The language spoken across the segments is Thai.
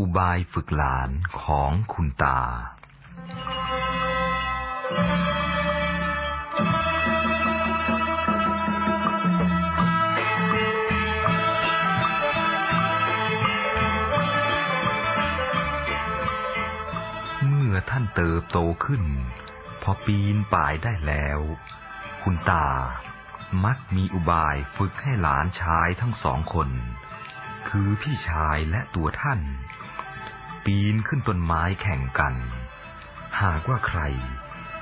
อุบายฝึกหลานของคุณตา เมื่อท่านเติบโตขึ้น พอปีนป่ายได้แล้ว คุณตา มักมีอุบายฝึกให้หลานชายทั้งสองคน คือพี่ชายและตัวท่าน ปีนขึ้นต้นไม้แข่งกัน หากว่าใคร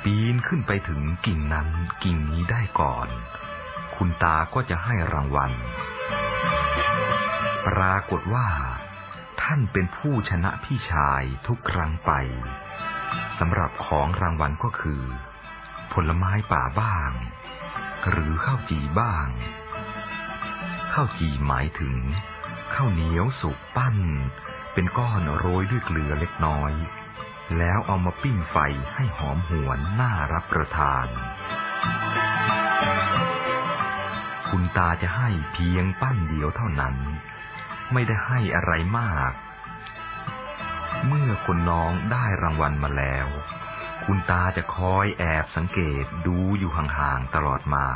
ปีนขึ้นไปถึงกิ่งนั้นกิ่งนี้ได้ก่อน คุณตาก็จะให้รางวัล ปรากฏว่า ท่านเป็นผู้ชนะพี่ชายทุกครั้งไปสำหรับของรางวัลก็คือ ผลไม้ป่าบ้าง หรือข้าวจีบ้างข้าวจีหมายถึงข้าวเหนียวสุกปั้น เป็นก้อนโรยด้วยเกลือเล็กน้อย แล้วเอามาปิ้งไฟให้หอมหวนน่ารับประทาน คุณตาจะให้เพียงปั้นเดียวเท่านั้น ไม่ได้ให้อะไรมาก เมื่อคนน้องได้รางวัลมาแล้ว คุณตาจะคอยแอบสังเกตดูอยู่ห่างๆตลอดมา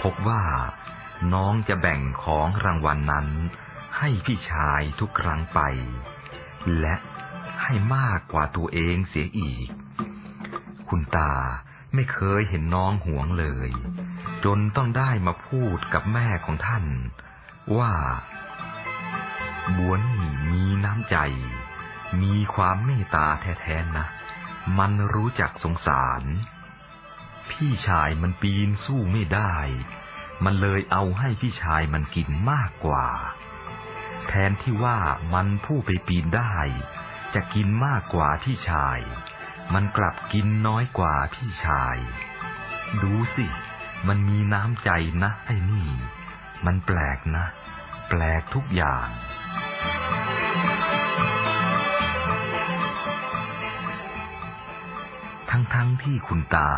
พบว่า น้องจะแบ่งของรางวัลนนั้น ให้พี่ชายทุกครั้งไป และให้มากกว่าตัวเองเสียอีก คุณตาไม่เคยเห็นน้องห่วงเลย จนต้องได้มาพูดกับแม่ของท่าน ว่าบวนมีน้ำใจ มีความเมตตาแท้ๆนะ มันรู้จักสงสาร พี่ชายมันปีนสู้ไม่ได้ มันเลยเอาให้พี่ชายมันกินมากกว่า แทนที่ว่ามันผู้ไปปีนได้ จะกินมากกว่าพี่ชาย มันกลับกินน้อยกว่าพี่ชาย ดูสิ มันมีน้ำใจนะไอ้นี่ มันแปลกนะ แปลกทุกอย่างทั้งๆทที่คุณตา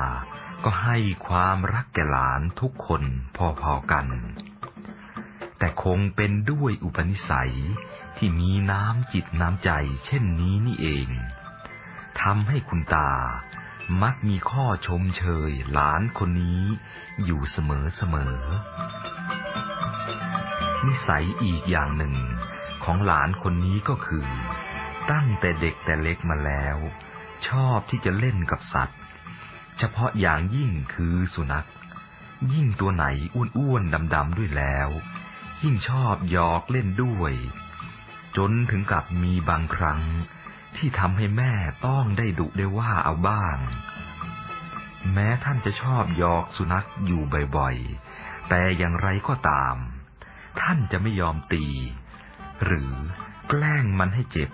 ก็ให้ความรักแก่หลานทุกคนพอๆกัน แต่คงเป็นด้วยอุปนิสัยที่มีน้ำจิตน้ำใจเช่นนี้นี่เองทำให้คุณตามักมีข้อชมเชยหลานคนนี้อยู่เสมอๆนิสัยอีกอย่างหนึ่งของหลานคนนี้ก็คือ ตั้งแต่เด็กแต่เล็กมาแล้ว ชอบที่จะเล่นกับสัตว์ เฉพาะอย่างยิ่งคือสุนัข ยิ่งตัวไหนอ้วนๆดำๆด้วยแล้ว ยิ่งชอบหยอกเล่นด้วย จนถึงกับมีบางครั้ง ที่ทำให้แม่ต้องได้ดุได้ว่าเอาบ้าง แม้ท่านจะชอบหยอกสุนัขอยู่บ่อยๆ แต่อย่างไรก็ตาม ท่านจะไม่ยอมตี หรือแกล้งมันให้เจ็บ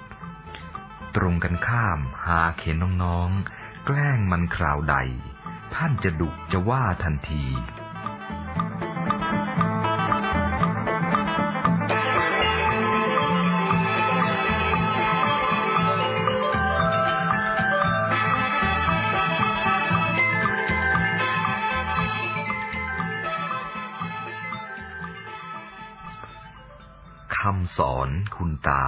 ตรงกันข้ามหาเห็นน้องๆ แกล้งมันคราวใด ท่านจะดุจะว่าทันที คำสอนคุณตา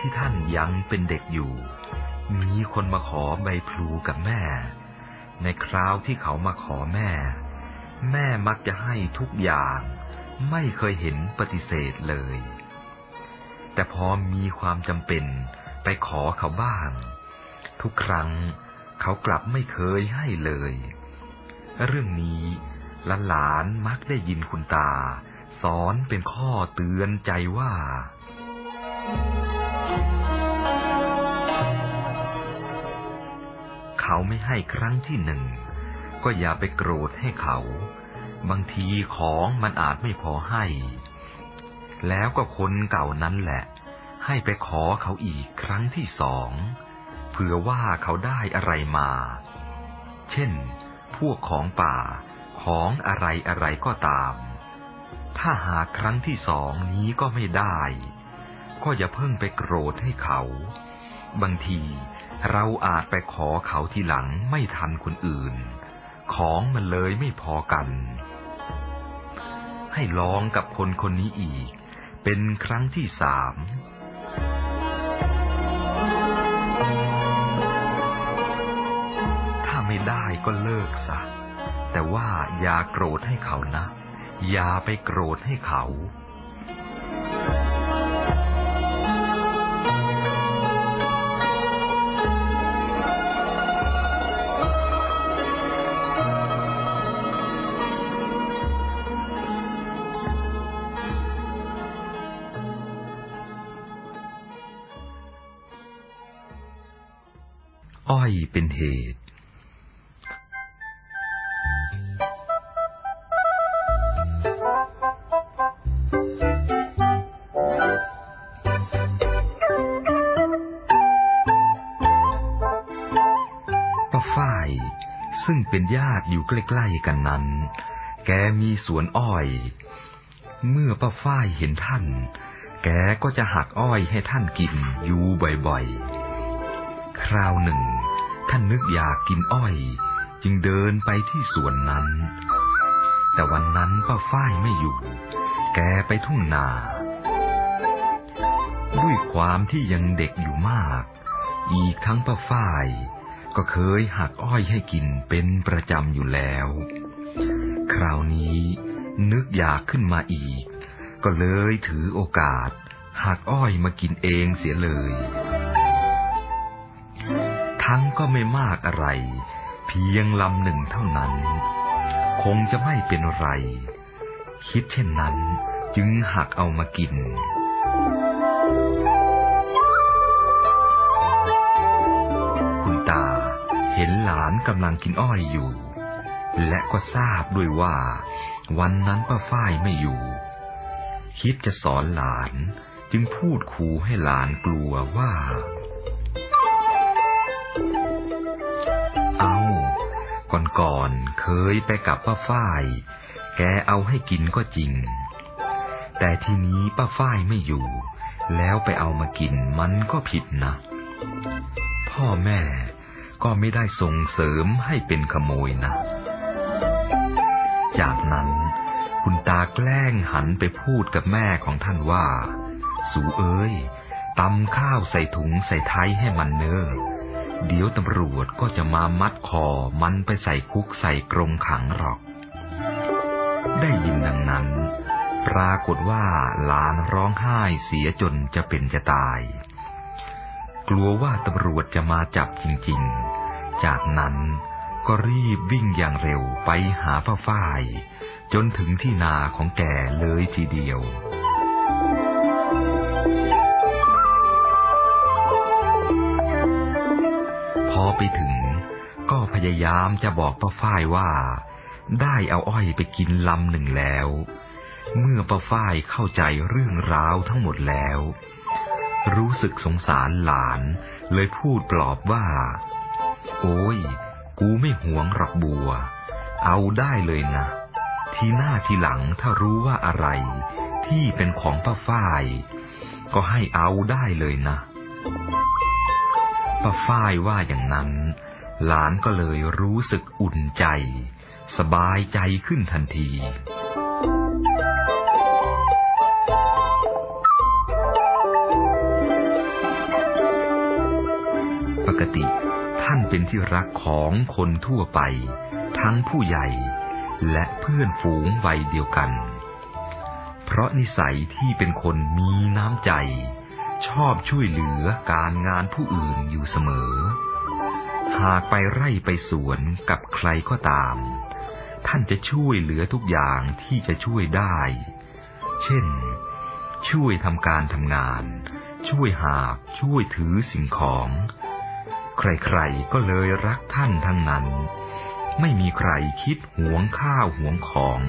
ที่ท่านยังเป็นเด็กอยู่ มีคนมาขอใบพลูกับแม่ ในคราวที่เขามาขอแม่ แม่มักจะให้ทุกอย่าง ไม่เคยเห็นปฏิเสธเลย แต่พอมีความจำเป็นไปขอเขาบ้าง ทุกครั้งเขากลับไม่เคยให้เลย เรื่องนี้หลานมักได้ยินคุณตา สอนเป็นข้อเตือนใจว่า เขาไม่ให้ครั้งที่หนึ่ง ก็อย่าไปโกรธให้เขา บางทีของมันอาจไม่พอให้ แล้วก็คนเก่านั้นแหละ ให้ไปขอเขาอีกครั้งที่สองเผื่อว่าเขาได้อะไรมา เช่น พวกของป่าของอะไรอะไรก็ตาม ถ้าหาครั้งที่สองนี้ก็ไม่ได้ ก็อย่าเพิ่งไปโกรธให้เขา บางที เราอาจไปขอเขาทีหลังไม่ทันคนอื่น ของมันเลยไม่พอกัน ให้ลองกับคนคนนี้อีก เป็นครั้งที่สามถ้าไม่ได้ก็เลิกซะแต่ว่าอย่าโกรธให้เขานะ อย่าไปโกรธให้เขา ญาติอยู่ใกล้ๆกันนั้น แกมีสวนอ้อย เมื่อป้าฝ้ายเห็นท่าน แกก็จะหักอ้อยให้ท่านกินอยู่บ่อยๆ คราวหนึ่ง ท่านนึกอยากกินอ้อย จึงเดินไปที่สวนนั้น แต่วันนั้นป้าฝ้ายไม่อยู่ แกไปทุ่งนา ด้วยความที่ยังเด็กอยู่มาก อีกทั้งป้าฝ้าย ก็เคยหักอ้อยให้กินเป็นประจำอยู่แล้ว คราวนี้นึกอยากขึ้นมาอีก ก็เลยถือโอกาสหักอ้อยมากินเองเสียเลย ทั้งก็ไม่มากอะไร เพียงลำหนึ่งเท่านั้น คงจะไม่เป็นไร คิดเช่นนั้นจึงหักเอามากิน ห็นหลานกำลังกินอ้อยอยู่ และก็ทราบด้วยว่า วันนั้นป้าฝ้ายไม่อยู่ คิดจะสอนหลานจึงพูดขู่ให้หลานกลัวว่า เอาก่อนๆเคยไปกับป้าฝ้าย แกเอาให้กินก็จริง แต่ทีนี้ป้าฝ้ายไม่อยู่ แล้วไปเอามากินมันก็ผิดนะ พ่อแม่ ก็ไม่ได้ส่งเสริมให้เป็นขโมยนะ จากนั้นคุณตาแกล้งหันไปพูดกับแม่ของท่านว่า สูเอ้ยตำข้าวใส่ถุงใส่ไทยให้มันเนอเดี๋ยวตำรวจก็จะมามัดคอมันไปใส่คุกใส่กรงขังหรอก ได้ยินดังนั้น ปรากฏว่าหลานร้องไห้เสียจนจะเป็นจะตาย กลัวว่าตำรวจจะมาจับจริงๆ จากนั้นก็รีบวิ่งอย่างเร็วไปหาป้าฝ้าย จนถึงที่นาของแกเลยทีเดียว พอไปถึงก็พยายามจะบอกป้าฝ้ายว่า ได้เอาอ้อยไปกินลำหนึ่งแล้ว เมื่อป้าฝ้ายเข้าใจเรื่องราวทั้งหมดแล้ว รู้สึกสงสารหลาน เลยพูดปลอบว่า โอ้ย กูไม่หวงหรอกบัว เอาได้เลยนะ ทีหน้าทีหลังถ้ารู้ว่าอะไร ที่เป็นของป้าฝ้าย ก็ให้เอาได้เลยนะ ป้าฝ้ายว่าอย่างนั้น หลานก็เลยรู้สึกอุ่นใจ สบายใจขึ้นทันที กติ ท่านเป็นที่รักของคนทั่วไป ทั้งผู้ใหญ่และเพื่อนฝูงวัยเดียวกัน เพราะนิสัยที่เป็นคนมีน้ำใจ ชอบช่วยเหลือการงานผู้อื่นอยู่เสมอ หากไปไร่ไปสวนกับใครก็ตาม ท่านจะช่วยเหลือทุกอย่างที่จะช่วยได้ เช่น ช่วยทำการทำงาน ช่วยหาบช่วยถือสิ่งของ ใครๆก็เลยรักท่านทั้งนั้น ไม่มีใครคิดหวงข้าวหวงของ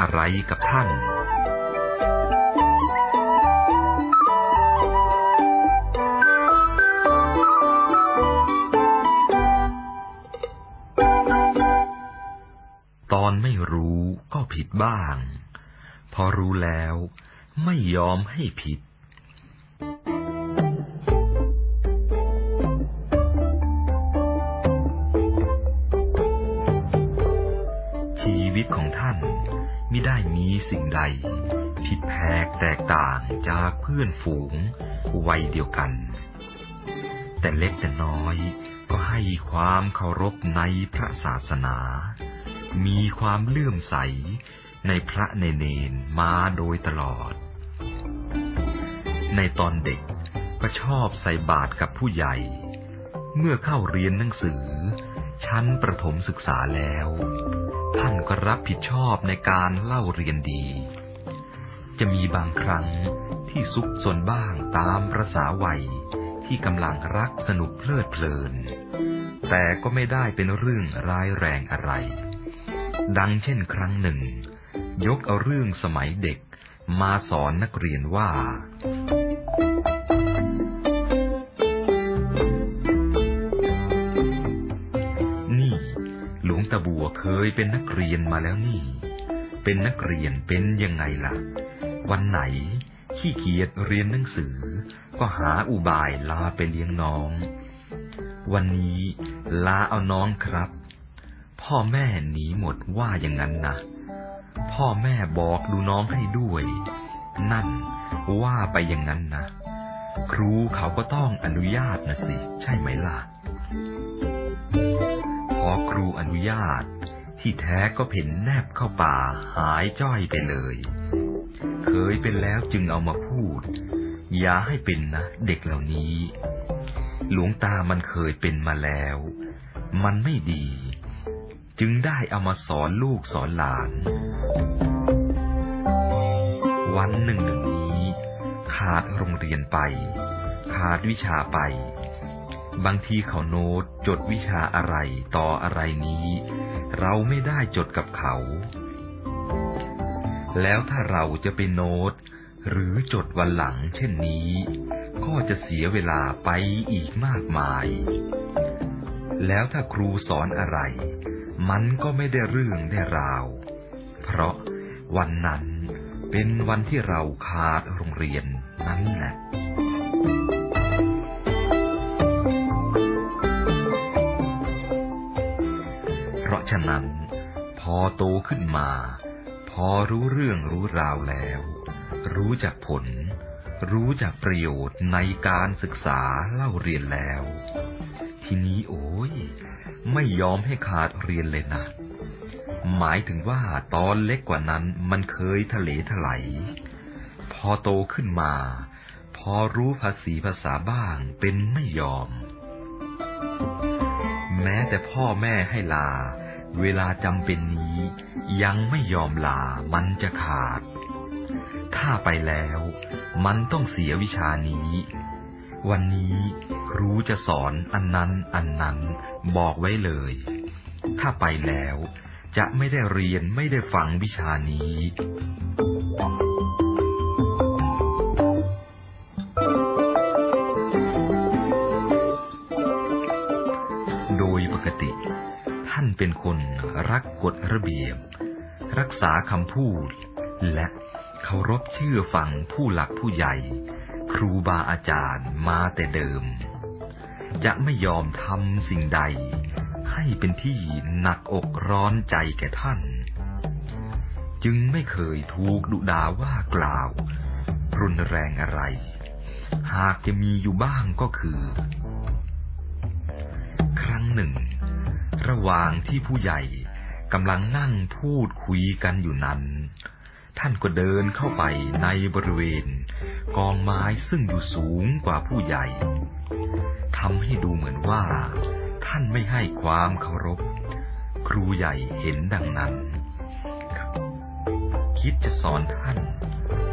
อะไรกับท่านตอนไม่รู้ก็ผิดบ้าง พอรู้แล้วไม่ยอมให้ผิด แตกต่างจากเพื่อนฝูงวัยเดียวกัน แต่เล็กแต่น้อยก็ให้ความเคารพในพระศาสนา มีความเลื่อมใสในพระในเนนมาโดยตลอด ในตอนเด็กก็ชอบใส่บาตรกับผู้ใหญ่ เมื่อเข้าเรียนหนังสือ ชั้นประถมศึกษาแล้ว ท่านก็รับผิดชอบในการเล่าเรียนดี จะมีบางครั้งที่ซุกซนบ้างตามประษาวัยที่กำลังรักสนุกเพลิดเพลิน แต่ก็ไม่ได้เป็นเรื่องร้ายแรงอะไร ดังเช่นครั้งหนึ่ง ยกเอาเรื่องสมัยเด็กมาสอนนักเรียนว่า นี่ หลวงตาบัวเคยเป็นนักเรียนมาแล้วนี่ เป็นนักเรียนเป็นยังไงล่ะ วันไหน ขี้เกียจเรียนหนังสือ ก็หาอุบายลาไปเลี้ยงน้อง วันนี้ลาเอาน้องครับ พ่อแม่หนีหมดว่าอย่างนั้นนะพ่อแม่บอกดูน้องให้ด้วย นั่นว่าไปอย่างนั้นนะครูเขาก็ต้องอนุญาตนะสิ ใช่ไหมล่ะ พอครูอนุญาต ที่แท้ก็เพ่นแนบเข้าป่าหายจ้อยไปเลย เคยเป็นแล้วจึงเอามาพูด อย่าให้เป็นนะ เด็กเหล่านี้ หลวงตามันเคยเป็นมาแล้ว มันไม่ดี จึงได้เอามาสอนลูกสอนหลาน วันหนึ่งหนึ่งนี้ ขาดโรงเรียนไป ขาดวิชาไป บางทีเขาโน้ตจดวิชาอะไรต่ออะไรนี้ เราไม่ได้จดกับเขา แล้วถ้าเราจะไปโน้ต หรือจดวันหลังเช่นนี้ ก็จะเสียเวลาไปอีกมากมาย แล้วถ้าครูสอนอะไร มันก็ไม่ได้เรื่องได้ราว เพราะวันนั้นเป็นวันที่เราขาดโรงเรียนนั่นแหละเพราะฉะนั้นพอโตขึ้นมา พอรู้เรื่องรู้ราวแล้ว รู้จักผล รู้จักประโยชน์ในการศึกษาเล่าเรียนแล้ว ทีนี้โอ้ย ไม่ยอมให้ขาดเรียนเลยนะ หมายถึงว่าตอนเล็กกว่านั้นมันเคยทะเลถลายพอโตขึ้นมา พอรู้ภาษีภาษาบ้างเป็นไม่ยอม แม้แต่พ่อแม่ให้ลา เวลาจำเป็นนี้ ยังไม่ยอมลามันจะขาด ถ้าไปแล้ว มันต้องเสียวิชานี้ วันนี้ครูจะสอนอันนั้นอันนั้นบอกไว้เลย ถ้าไปแล้วจะไม่ได้เรียนไม่ได้ฟังวิชานี้ เป็นคนรักกฎระเบียบ รักษาคำพูด และเคารพเชื่อฟังผู้หลักผู้ใหญ่ ครูบาอาจารย์มาแต่เดิม จะไม่ยอมทำสิ่งใด ให้เป็นที่หนักอกร้อนใจแก่ท่าน จึงไม่เคยถูกดุด่าว่ากล่าว รุนแรงอะไร หากจะมีอยู่บ้างก็คือ ครั้งหนึ่ง ระหว่างที่ผู้ใหญ่กำลังนั่งพูดคุยกันอยู่นั้น ท่านก็เดินเข้าไปในบริเวณ กองไม้ซึ่งอยู่สูงกว่าผู้ใหญ่ทำให้ดูเหมือนว่า ท่านไม่ให้ความเคารพ ครูใหญ่เห็นดังนั้น คิดจะสอนท่าน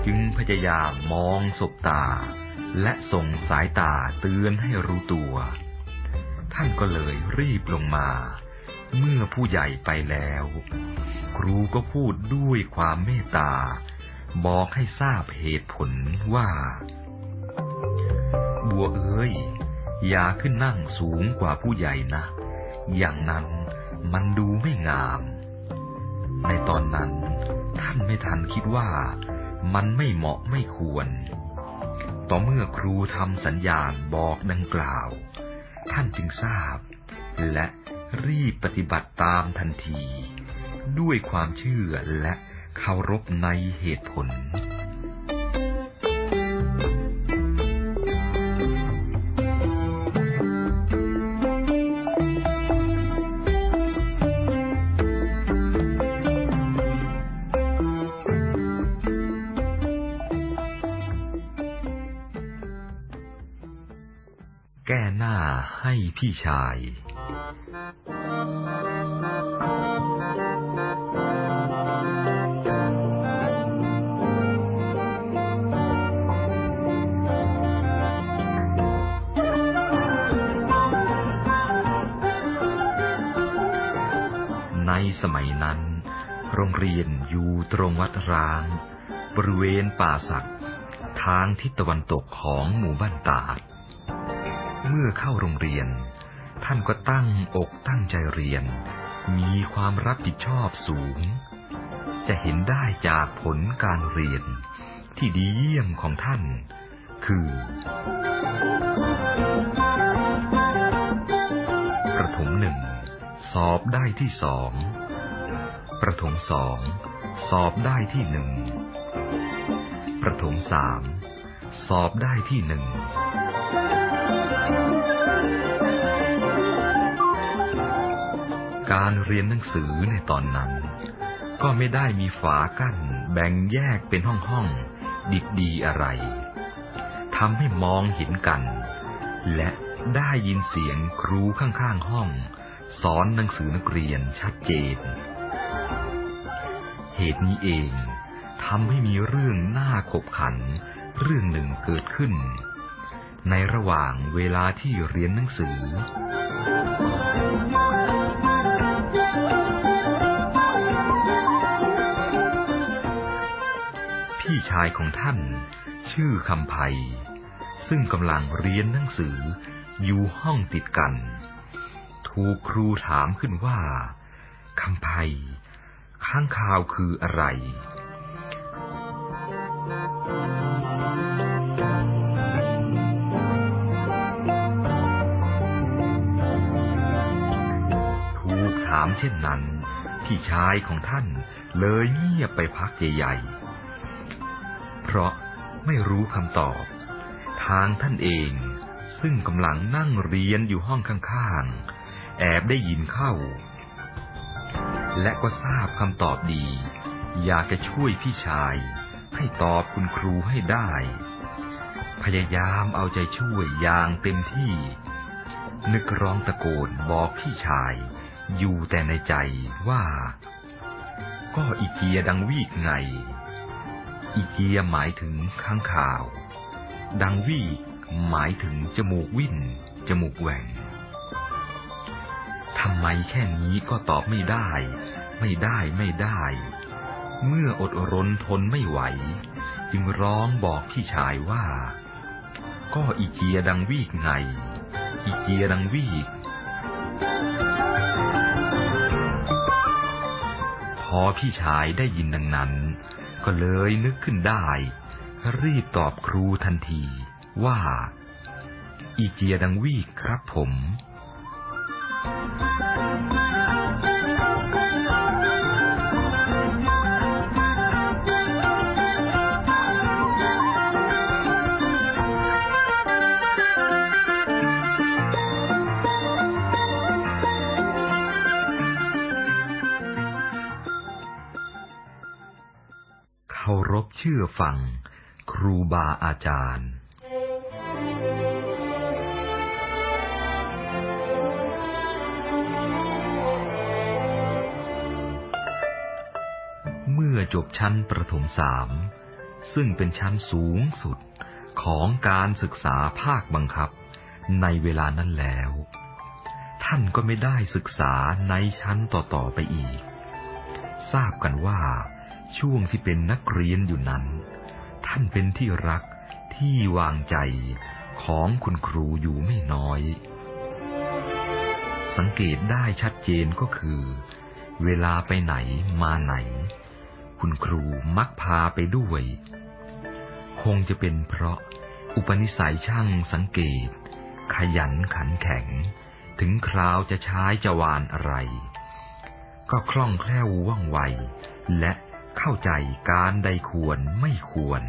จึงพยายามมองสบตา และส่งสายตาเตือนให้รู้ตัว ท่านก็เลยรีบลงมา เมื่อผู้ใหญ่ไปแล้ว ครูก็พูดด้วยความเมตตา บอกให้ทราบเหตุผลว่า บัวเอ้ย อย่าขึ้นนั่งสูงกว่าผู้ใหญ่นะ อย่างนั้นมันดูไม่งาม ในตอนนั้น ท่านไม่ทันคิดว่ามันไม่เหมาะไม่ควร ต่อเมื่อครูทำสัญญาณบอกดังกล่าว ท่านจึงทราบ และรีบปฏิบัติตามทันที ด้วยความเชื่อและเคารพในเหตุผล ให้พี่ชาย ในสมัยนั้น โรงเรียนอยู่ตรงวัดร้าง บริเวณป่าสักทางทิศตะวันตกของหมู่บ้านตาด เมื่อเข้าโรงเรียน ท่านก็ตั้งอกตั้งใจเรียน มีความรับผิดชอบสูง จะเห็นได้จากผลการเรียน ที่ดีเยี่ยมของท่าน คือ ประถมหนึ่ง สอบได้ที่สอง ประถมสอง สอบได้ที่หนึ่ง ประถมสาม สอบได้ที่หนึ่ง การเรียนหนังสือในตอนนั้น ก็ไม่ได้มีฝากั้นแบ่งแยกเป็นห้องห้องดิบดีอะไรทำให้มองเห็นกัน และได้ยินเสียงครูข้างๆห้อง สอนหนังสือนักเรียนชัดเจน เหตุนี้เองทำให้มีเรื่องน่าขบขัน เรื่องหนึ่งเกิดขึ้น ในระหว่างเวลาที่เรียนหนังสือ พี่ชายของท่าน ชื่อคำไพซึ่งกำลังเรียนหนังสืออยู่ห้องติดกัน ถูกครูถามขึ้นว่าคำไพข้างข่าวคืออะไรามเช่นนั้น พี่ชายของท่านเลยเงียบไปพักใหญ่ๆ เพราะไม่รู้คำตอบ ทางท่านเองซึ่งกำลังนั่งเรียนอยู่ห้องข้างๆ แอบได้ยินเข้า และก็ทราบคำตอบดี อยากจะช่วยพี่ชาย ให้ตอบคุณครูให้ได้ พยายามเอาใจช่วยอย่างเต็มที่ นึกร้องตะโกนบอกพี่ชาย อยู่แต่ในใจว่า ก็อีเกียดังวีกไง อีเกียหมายถึงข้างข่าว ดังวีกหมายถึงจมูกวิ่น จมูกแหว่งทำไมแค่นี้ก็ตอบไม่ได้ ไม่ได้ไม่ได้ เมื่ออดรนทนไม่ไหว จึงร้องบอกพี่ชายว่า ก็อีเกียดังวีกไง อีเกียดังวีกพ อพี่ชายได้ยินดังนั้น ก็เลยนึกขึ้นได้ รีบตอบครูทันทีว่า อีเจียดังวีครับผม ชื่อฟัง ครูบาอาจารย์ เมื่อจบชั้นประถมสาม ซึ่งเป็นชั้นสูงสุดของการศึกษาภาคบังคับในเวลานั้นแล้ว ท่านก็ไม่ได้ศึกษาในชั้นต่อ ๆ ไปอีก ทราบกันว่า ช่วงที่เป็นนักเรียนอยู่นั้น ท่านเป็นที่รักที่วางใจของคุณครูอยู่ไม่น้อย สังเกตได้ชัดเจนก็คือ เวลาไปไหนมาไหน คุณครูมักพาไปด้วย คงจะเป็นเพราะอุปนิสัยช่างสังเกต ขยันขันแข็ง ถึงคราวจะใช้จะวานอะไร ก็คล่องแคล่วว่องไว และ เข้าใจการใดควรไม่ควร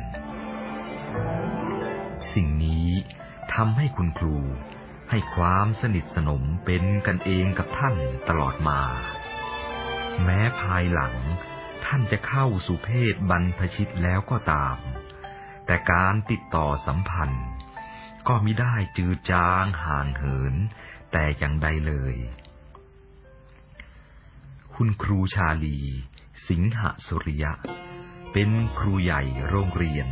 สิ่งนี้ทำให้คุณครูให้ความสนิทสนมเป็นกันเองกับท่านตลอดมา แม้ภายหลังท่านจะเข้าสู่เพศบรรพชิตแล้วก็ตาม แต่การติดต่อสัมพันธ์ ก็มิได้จืดจางห่างเหิน แต่อย่างใดเลย คุณครูชาลี สิงหสุริยะ เป็นครูใหญ่โรงเรียน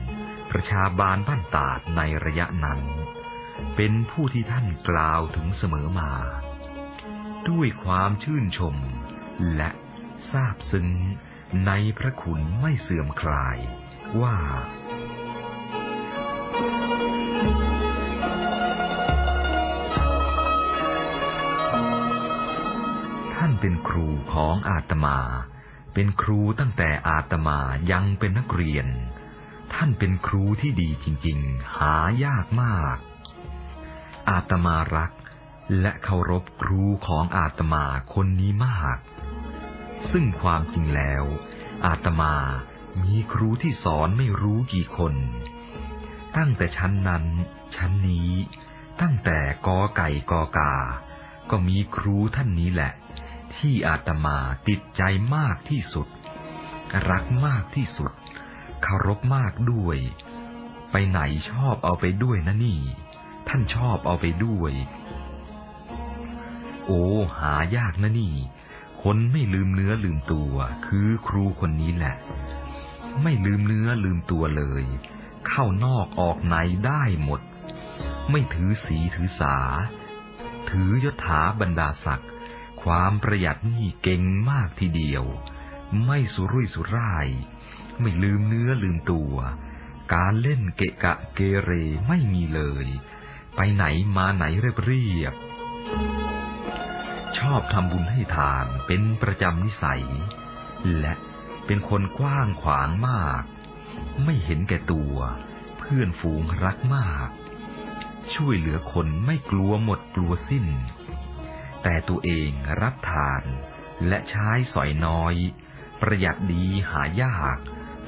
ประชาบาลบ้านตาดในระยะนั้น เป็นผู้ที่ท่านกล่าวถึงเสมอมา ด้วยความชื่นชมและซาบซึ้งในพระคุณไม่เสื่อมคลายว่าท่านเป็นครูของอาตมา เป็นครูตั้งแต่อาตมายังเป็นนักเรียน ท่านเป็นครูที่ดีจริง ๆ หายากมาก อาตมารักและเคารพครูของอาตมาคนนี้มาก ซึ่งความจริงแล้ว อาตมามีครูที่สอนไม่รู้กี่คน ตั้งแต่ชั้นนั้น ชั้นนี้ ตั้งแต่กอไก่กอกา ก็มีครูท่านนี้แหละ ที่อาตมาติดใจมากที่สุด รักมากที่สุดเคารพมากด้วย ไปไหนชอบเอาไปด้วยนะนี่ ท่านชอบเอาไปด้วย โอ้หายากนะนี่ คนไม่ลืมเนื้อลืมตัว คือครูคนนี้แหละ ไม่ลืมเนื้อลืมตัวเลย เข้านอกออกในได้หมด ไม่ถือสีถือสา ถือยศถาบรรดาศักดิ์ ความประหยัดนี่เก่งมากทีเดียว ไม่สุรุ่ยสุร่าย ไม่ลืมเนื้อลืมตัว การเล่นเกะกะเกเรไม่มีเลย ไปไหนมาไหนเรียบเรียบ ชอบทำบุญให้ทานเป็นประจำนิสัย และเป็นคนกว้างขวางมาก ไม่เห็นแก่ตัว เพื่อนฝูงรักมาก ช่วยเหลือคนไม่กลัวหมดกลัวสิ้น แต่ตัวเองรับทาน และใช้สอยน้อย ประหยัดดีหายาก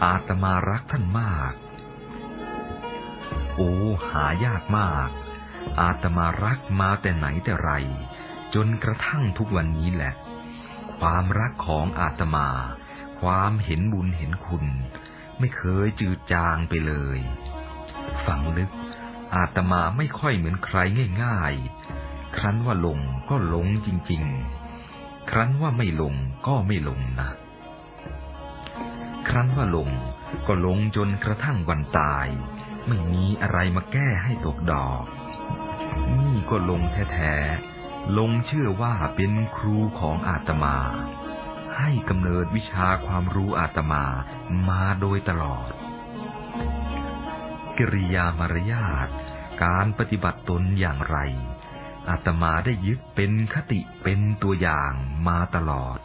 อาตมารักท่านมาก โอ้หายากมาก อาตมารักมาแต่ไหนแต่ไร จนกระทั่งทุกวันนี้แหละ ความรักของอาตมา ความเห็นบุญเห็นคุณ ไม่เคยจืดจางไปเลย ฝังลึกอาตมาไม่ค่อยเหมือนใครง่าย ๆ ครั้นว่าลงก็ลงจริง ๆ ครั้นว่าไม่ลงก็ไม่ลงนะ ครั้นว่าลงก็ลงจนกระทั่งวันตาย ไม่มีอะไรมาแก้ให้ตกดอก นี่ก็ลงแท้ๆ ลงเชื่อว่าเป็นครูของอาตมา ให้กำเนิดวิชาความรู้อาตมามาโดยตลอด กิริยามารยาทการปฏิบัติตนอย่างไร อาตมาได้ยึดเป็นคติเป็นตัวอย่างมาตลอด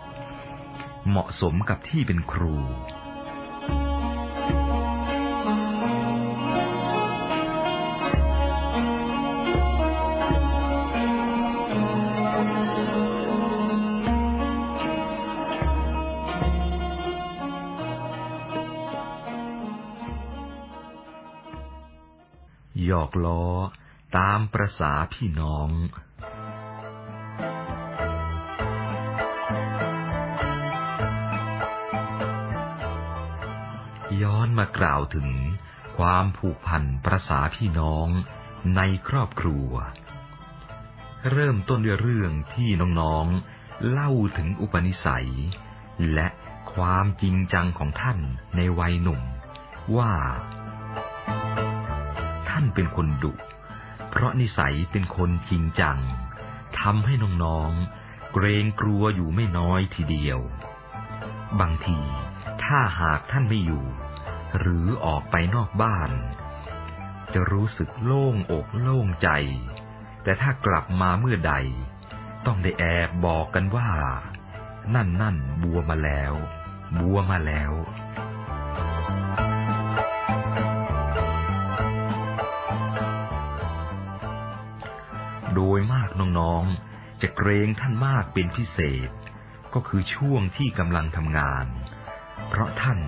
เหมาะสมกับที่เป็นครู หยอกล้อ ตามประษาพี่น้อง ย้อนมากล่าวถึงความผูกพันประษาพี่น้องในครอบครัว เริ่มต้นด้วยเรื่องที่น้องๆเล่าถึงอุปนิสัย และความจริงจังของท่านในวัยหนุ่ม ว่า ท่านเป็นคนดุ เพราะนิสัยเป็นคนจริงจังทำให้น้องๆ เกรงกลัวอยู่ไม่น้อยทีเดียว บางทีถ้าหากท่านไม่อยู่ หรือออกไปนอกบ้าน จะรู้สึกโล่งอกโล่งใจ แต่ถ้ากลับมาเมื่อใด ต้องได้แอบบอกกันว่า นั่นนั่นบัวมาแล้ว บัวมาแล้ว โดยมากน้องๆ จะเกรงท่านมากเป็นพิเศษ ก็คือช่วงที่กำลังทำงาน เพราะท่าน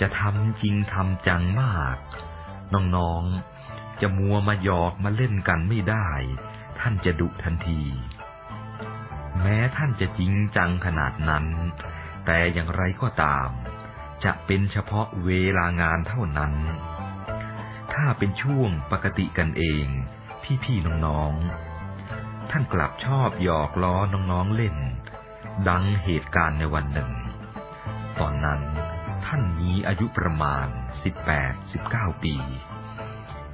จะทำจริงทำจังมาก น้องๆ จะมัวมาหยอกมาเล่นกันไม่ได้ ท่านจะดุทันที แม้ท่านจะจริงจังขนาดนั้น แต่อย่างไรก็ตาม จะเป็นเฉพาะเวลางานเท่านั้น ถ้าเป็นช่วงปกติกันเอง พี่ๆ น้องๆ ท่านกลับชอบหยอกล้อน้องๆเล่น ดังเหตุการณ์ในวันหนึ่ง ตอนนั้นท่านมีอายุประมาณ 18-19 ปี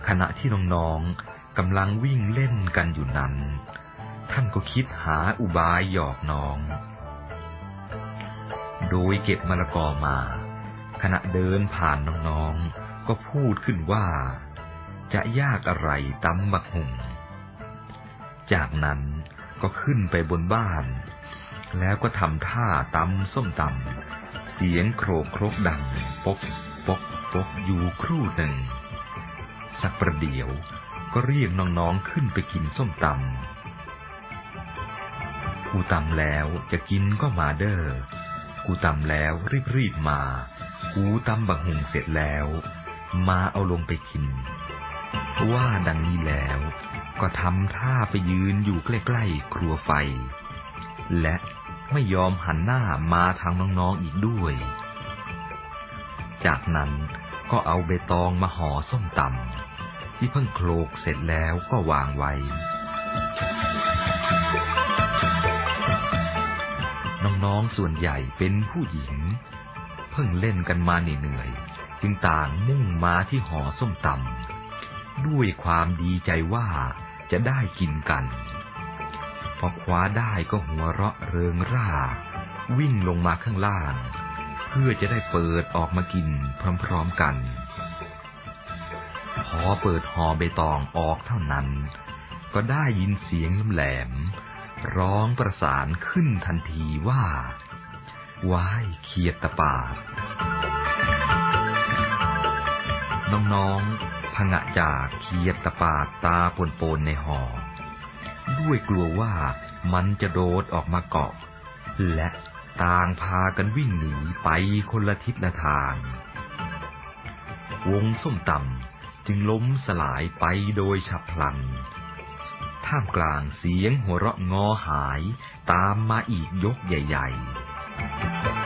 ขณะที่น้องๆกำลังวิ่งเล่นกันอยู่นั้น ท่านก็คิดหาอุบายหยอกน้อง โดยเก็บมะละกอมา ขณะเดินผ่านน้องๆก็พูดขึ้นว่า จะยากอะไรตำบักหุ่ง จากนั้นก็ขึ้นไปบนบ้าน แล้วก็ทำท่าตำส้มตำเสียงโครกครกดังปกปกปกอยู่ครู่หนึ่ง สักประเดี๋ยวก็เรียกน้องๆขึ้นไปกินส้มตำกูตำแล้วจะกินก็มาเด้อ กูตำแล้วรีบๆมา กูตำบักหุ่งเสร็จแล้ว มาเอาลงไปกิน ว่าดังนี้แล้วก็ทำท่าไปยืนอยู่ใกล้ๆครัวไฟ และไม่ยอมหันหน้ามาทางน้องๆอีกด้วย จากนั้นก็เอาใบตองมาห่อส้มตำที่เพิ่งโคลกเสร็จแล้วก็วางไว้ น้องๆส่วนใหญ่เป็นผู้หญิง เพิ่งเล่นกันมาเหนื่อยๆจึงต่างมุ่งมาที่ห่อส้มตำ ด้วยความดีใจว่าจะได้กินกัน พอคว้าได้ก็หัวเราะเริงร่า วิ่งลงมาข้างล่าง เพื่อจะได้เปิดออกมากินพร้อมๆกัน พอเปิดห่อใบตองออกเท่านั้น ก็ได้ยินเสียงแหลมร้องประสานขึ้นทันทีว่าว้ายเขียดตะปาดน้องๆ ผงะจากเขียดตะปาดตาปนๆในหอ่อด้วยกลัวว่ามันจะโดดออกมาเกาะ และต่างพากันวิ่งหนีไปคนละทิศละทาง วงส้มตำจึงล้มสลายไปโดยฉับพลัน ท่ามกลางเสียงหัวเราะงอหายตามมาอีกยกใหญ่ ๆ